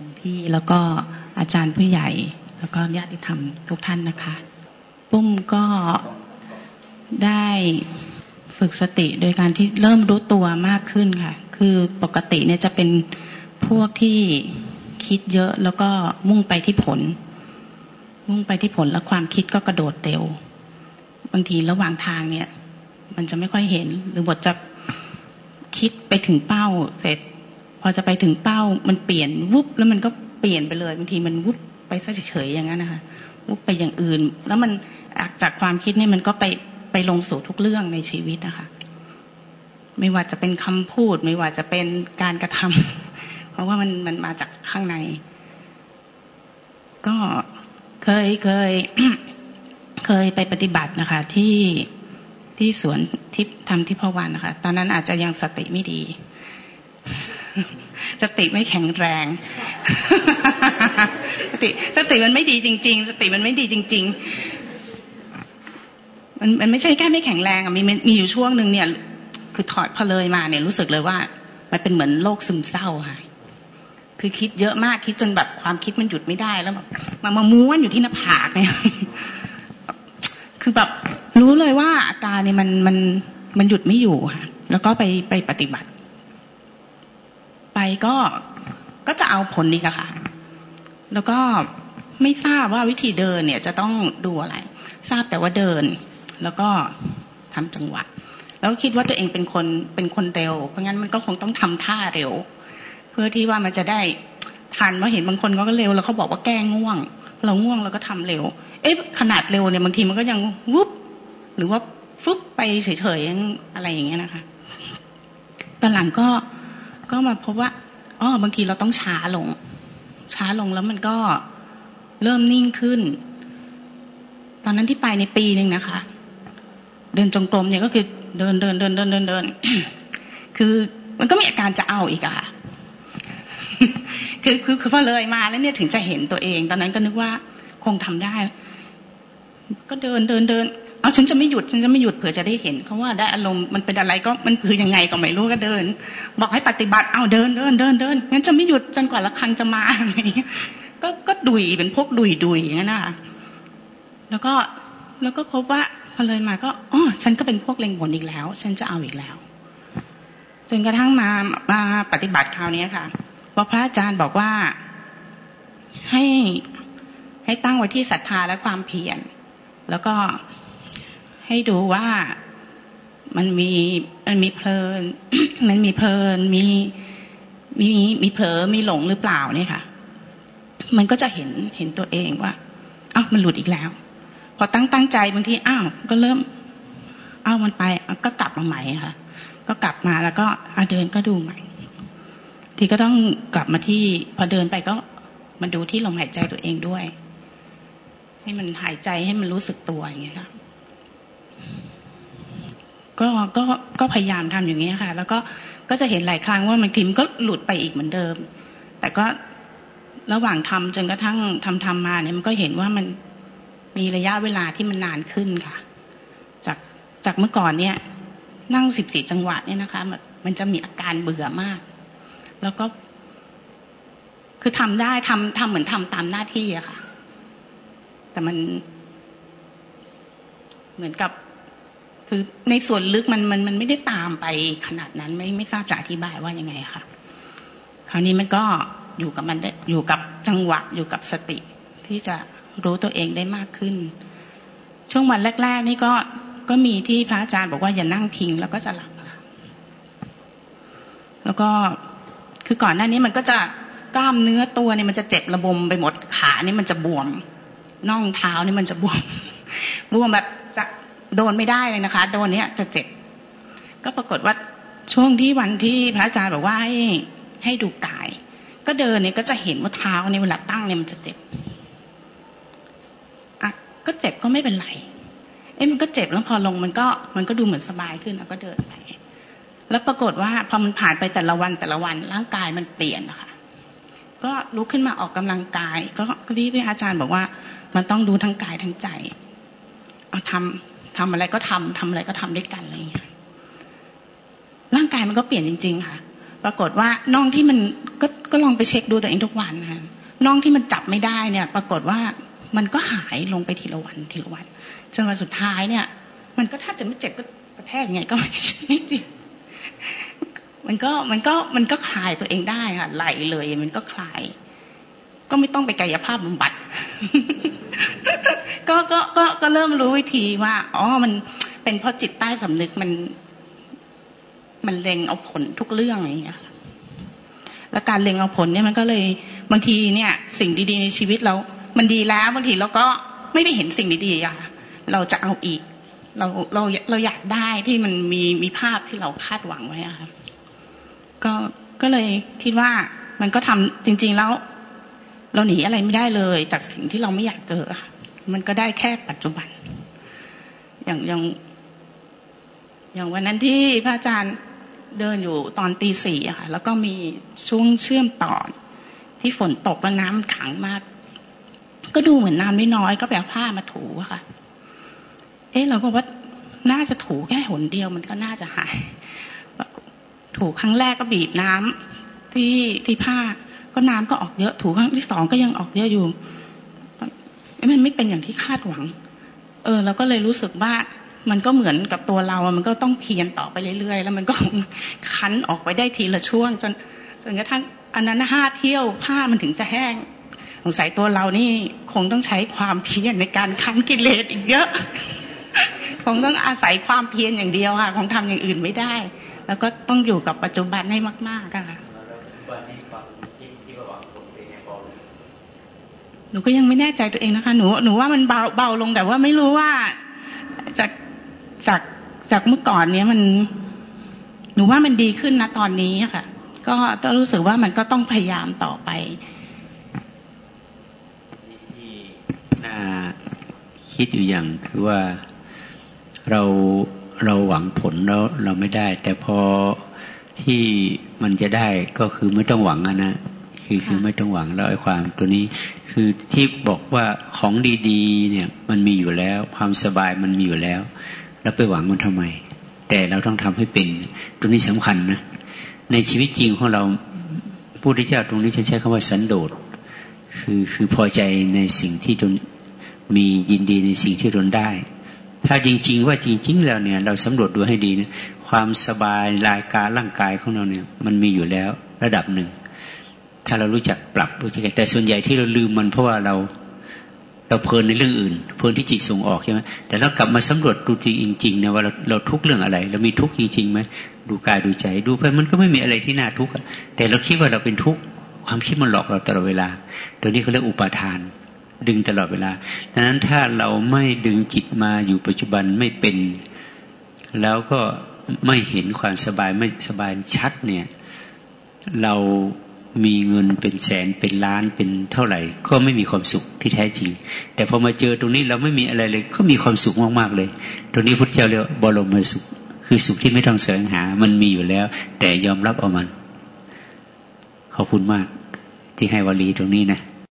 ลวงพี่แล้วก็อาจารย์ผู้ใหญ่ แล้วก็ญาติธรรมทุกท่านนะคะ ปุ้มก็ได้ฝึกสติโดยการที่เริ่มรู้ตัวมากขึ้นค่ะ คือปกติเนี่ยจะเป็นพวกที่คิดเยอะแล้วก็มุ่งไปที่ผล มุ่งไปที่ผลแล้วความคิดก็กระโดดเร็ว บางทีระหว่างทางเนี่ย มันจะไม่ค่อยเห็นหรือบทจะคิดไปถึงเป้าเสร็จ พอจะไปถึงเป้ามันเปลี่ยนวุบแล้วมันก็เปลี่ยนไปเลยบางทีมันวุบไปซะเฉยๆอย่างนั้นนะคะวุบไปอย่างอื่น แล้วมันจากความคิดนี่มันก็ไปไปลงสู่ทุกเรื่องในชีวิตนะคะไม่ว่าจะเป็นคำพูด ไม่ว่าจะเป็นการกระทำเพราะว่ามันมันมาจากข้างใน ก็เคยเคย เคยไปปฏิบัตินะคะ ที่ที่สวนทิพทำที่พวันนะคะ ตอนนั้นอาจจะยังสติไม่ดี สติไม่แข็งแรง สติสติมันไม่ดีจริง ๆ สติมันไม่ดีจริง ๆ มันมันไม่ใช่แค่ไม่แข็งแรงอะมีมีอยู่ช่วงหนึ่งเนี่ย คือถอดพอเลยมาเนี่ยรู้สึกเลยว่า มันเป็นเหมือนโรคซึมเศร้าค่ะคือคิดเยอะมากคิดจนแบบความคิดมันหยุดไม่ได้แล้วแบบมามาม้วนอยู่ที่หน้าผากเนี่ยคือแบบรู้เลยว่าอาการเนี่ยมันมันมันหยุดไม่อยู่ค่ะ แล้วก็ไปไปปฏิบัติ ไปก็ก็จะเอาผลนี้ค่ะ แล้วก็ไม่ทราบว่าวิธีเดินเนี่ยจะต้องดูอะไร ทราบแต่ว่าเดิน แล้วก็ทำจังหวะ แล้วคิดว่าตัวเองเป็นคนเป็นคนเร็ว เพราะงั้นมันก็คงต้องทำท่าเร็ว เพื่อที่ว่ามันจะได้ทันว่าเห็นบางคนก็เร็วแล้วเขาบอกว่าแก้ง่วง เราง่วงเราก็ทำเร็ว เอ๊ะขนาดเร็วเนี่ยบางทีมันก็ยังวุบหรือว่าฟึบไปเฉยๆอะไรอย่างเงี้ยนะคะตอนหลังก็ ก็มาพบว่าอ๋อบางทีเราต้องช้าลง ช้าลงแล้วมันก็เริ่มนิ่งขึ้น ตอนนั้นที่ไปในปีหนึ่งนะคะ เดินจงกรมเนี่ยก็คือเดินเดินเดินเดินเดินเดินคือมันก็มีอาการจะเอาอีกอะค่ะคือคือคือพอเลยมาแล้วเนี่ยถึงจะเห็นตัวเอง ตอนนั้นก็นึกว่าคงทำได้ ก็เดินเดินเดิน เอาฉันจะไม่หยุดฉันจะไม่หยุดเผื่อจะได้เห็นเขาว่าได้อารมณ์มันเป็นอะไรก็มันคือยังไงก็ไม่รู้ก็เดิน บอกให้ปฏิบัติเอาเดินเดินเดินเดินงั้นจะไม่หยุดจนกว่าละครังจะมาอะไรอย่างเงี้ยก็ก็ดุยเป็นพวกดุยดุยอย่างนั้นนะคะแล้วก็แล้วก็พบว่าพอเลยมาก็อ๋อฉันก็เป็นพวกเล็งผลอีกแล้ว ฉันจะเอาอีกแล้ว จนกระทั่งมามาปฏิบัติคราวนี้ค่ะว่าพระอาจารย์บอกว่าให้ให้ตั้งไว้ที่ศรัทธาและความเพียรแล้วก็ ให้ดูว่ามันมีมันมีเพลิน มันมีเพลินมีมีมีเผลอมีหลงหรือเปล่าเนี่ยค่ะ มันก็จะเห็นเห็นตัวเองว่าอ้าวมันหลุดอีกแล้ว พอตั้งตั้งใจบางทีอ้าวก็เริ่มอ้าวมันไปก็กลับมาใหม่ค่ะ ก็กลับมาแล้วก็อาเดินก็ดูใหม่ ทีก็ต้องกลับมาที่พอเดินไปก็มาดูที่ลมหายใจตัวเองด้วย ให้มันหายใจให้มันรู้สึกตัวอย่างเงี้ยค่ะ ก็ก็ก็พยายามทำอย่างนี้ค่ะ แล้วก็ก็จะเห็นหลายครั้งว่ามันทีมก็หลุดไปอีกเหมือนเดิม แต่ก็ระหว่างทำจนกระทั่งทำทำมาเนี่ยมันก็เห็นว่ามันมีระยะเวลาที่มันนานขึ้นค่ะ จากจากเมื่อก่อนเนี่ย นั่งสิบสี่จังหวะเนี่ยนะคะมันมันจะมีอาการเบื่อมาก แล้วก็ คือทำได้ทำทำเหมือนทำตามหน้าที่อะค่ะ แต่มัน เหมือนกับ คือในส่วนลึกมันมันมันไม่ได้ตามไปขนาดนั้นไม่ไม่ทราบจะอธิบายว่ายังไงค่ะ คราวนี้มันก็อยู่กับมันได้อยู่กับจังหวะอยู่กับสติ ที่จะรู้ตัวเองได้มากขึ้น ช่วงวันแรก ๆ นี่ก็ก็มีที่พระอาจารย์บอกว่าอย่านั่งพิงแล้วก็จะหลับแล้วก็คือก่อนหน้านี้มันก็จะกล้ามเนื้อตัวเนี่ยมันจะเจ็บระบมไปหมดขานี่มันจะบวมน่องเท้านี่มันจะบวมบวมแบบ โดนไม่ได้เลยนะคะ โดนเนี้ยจะเจ็บ ก็ปรากฏว่าช่วงที่วันที่พระอาจารย์บอกว่าให้ให้ดูกาย ก็เดินเนี่ยก็จะเห็นว่าเท้าเนี่ยเวลาตั้งเนี่ยมันจะเจ็บอะก็เจ็บก็ไม่เป็นไร เอ้มันก็เจ็บแล้วพอลงมันก็มันก็ดูเหมือนสบายขึ้นแล้วก็เดินไป แล้วปรากฏว่าพอมันผ่านไปแต่ละวันแต่ละวัน ร่างกายมันเปลี่ยนนะคะก็ลุกขึ้นมาออกกำลังกาย ก็ที่พระอาจารย์บอกว่า มันต้องดูทั้งกายทั้งใจ เอาทำ ทำอะไรก็ทำทำอะไรก็ทำด้วยกันอะไรอย่างเงี้ยร่างกายมันก็เปลี่ยนจริง ๆ ค่ะ ปรากฏว่าน่องที่มันก็ก็ลองไปเช็คดูตัวเองทุกวันนะน่องที่มันจับไม่ได้เนี่ย ปรากฏว่ามันก็หายลงไปทีละวันทีละวันจนวันสุดท้ายเนี่ย มันก็แทบจะไม่เจ็บก็กระแทกไงก็ไม่ไม่จริงมันก็มันก็มันก็คลายตัวเองได้ค่ะไหลเลย มันก็คลาย ก็ไม่ต้องไปกายภาพบำบัด ก็ก็ก็ก็เริ่มรู้วิธีว่าอ๋อมันเป็นเพราะจิตใต้สำนึกมัน มันเล็งเอาผลทุกเรื่องอย่างเงี้ยแล้วการเล็งเอาผลเนี่ยมันก็เลยบางทีเนี่ย สิ่งดีๆในชีวิตเรา มันดีแล้วบางทีเราก็ไม่ไปเห็นสิ่งดีๆอะเราจะเอาอีก เราเราเราอยากได้ที่มันมีมีภาพที่เราคาดหวังไว้อะค่ะก็ก็เลยคิดว่ามันก็ทำจริง ๆแล้ว เราหนีอะไรไม่ได้เลย จากสิ่งที่เราไม่อยากเจอค่ะ มันก็ได้แค่ปัจจุบัน อย่างอย่างอย่างวันนั้นที่พระอาจารย์เดินอยู่ตอนตีสี่ค่ะ แล้วก็มีช่วงเชื่อมต่อที่ฝนตกแล้วน้ำมันขังมาก ก็ดูเหมือนน้ำไม่น้อยก็แบบผ้ามาถูอะค่ะ เอ๊ะเราก็ว่าน่าจะถูแค่หนเดียวมันก็น่าจะหาย ถูครั้งแรกก็บีบน้ำที่ที่ผ้าก็น้ำก็ออกเยอะ ถูครั้งที่สองก็ยังออกเยอะอยู่ มันไม่เป็นอย่างที่คาดหวัง เออเราก็เลยรู้สึกว่ามันก็เหมือนกับตัวเรา มันก็ต้องเพียรต่อไปเรื่อยๆ แล้วมันก็คั้นออกไปได้ทีละช่วง จนจนกระทั่งอันนั้นห้าเที่ยวผ้ามันถึงจะแห้งสงสัยตัวเรานี่คงต้องใช้ความเพียรในการคั้นกิเลสอีกเยอะ คงต้องอาศัยความเพียรอย่างเดียวค่ะ คงทำอย่างอื่นไม่ได้ แล้วก็ต้องอยู่กับปัจจุบันให้มากๆค่ะ หนูก็ยังไม่แน่ใจตัวเองนะคะ หนูหนูว่ามันเบาเบาลงแต่ว่าไม่รู้ว่าจากจากจากเมื่อก่อนเนี้ยมัน หนูว่ามันดีขึ้นนะตอนนี้ค่ะ ก็ต้องรู้สึกว่ามันก็ต้องพยายามต่อไปที่น่าคิดอยู่อย่างคือว่าเราเราหวังผลแล้วเราไม่ได้ แต่พอที่มันจะได้ก็คือไม่ต้องหวังนะ คือคือไม่ต้องหวังแล้วไอ้ความตัวนี้ คือที่บอกว่าของดีๆ เนี่ย มันมีอยู่แล้ว ความสบายมันมีอยู่แล้ว แล้วไปหวังมันทำไม แต่เราต้องทำให้เป็นตรงนี้สำคัญนะในชีวิตจริงของเราผู้ที่เจ้าตรงนี้จะใช้คำว่าสันโดษคือคือพอใจในสิ่งที่ตนมียินดีในสิ่งที่ตนได้ ถ้าจริง ๆ ว่าจริง ๆ แล้วเนี่ย เราสำรวจดูให้ดีนะความสบายรายการร่างกายของเราเนี่ย มันมีอยู่แล้วระดับหนึ่ง ถ้าเรารู้จักปรับรู้จักแต่ส่วนใหญ่ที่เราลืมมันเพราะว่าเราเราเพลินในเรื่องอื่น เพลินที่จิตส่งออกใช่ไหมแต่เรากลับมาสำรวจดูจริงๆนะว่าเราเราทุกเรื่องอะไร เรามีทุกจริงๆไหมดูกายดูใจดูไปมันก็ไม่มีอะไรที่น่าทุกข์แต่เราคิดว่าเราเป็นทุกข์ความคิดมันหลอกเราตลอดเวลา ตัวนี้เขาเรียกอุปาทาน ดึงตลอดเวลาดังนั้นถ้าเราไม่ดึงจิตมาอยู่ปัจจุบันไม่เป็น แล้วก็ไม่เห็นความสบายไม่สบายชัดเนี่ย เรา มีเงินเป็นแสนเป็นล้านเป็นเท่าไหร่ ก็ไม่มีความสุขที่แท้จริง แต่พอมาเจอตรงนี้เราไม่มีอะไรเลย ก็มีความสุขมากๆเลย ตรงนี้พุทธเจ้าเรียกบรมสุข คือสุขที่ไม่ต้องแสวงหา มันมีอยู่แล้ว แต่ยอมรับเอามัน ขอบคุณมากที่ให้วลีตรงนี้นะ